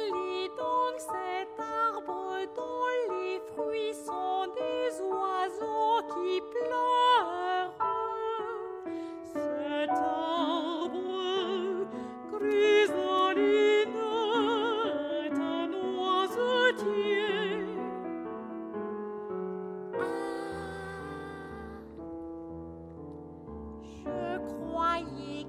lis donc cet arbre dont les fruits sont des oiseaux qui pleurent. Cet arbre, chrysaline, est un oisetier. Ah, je croyais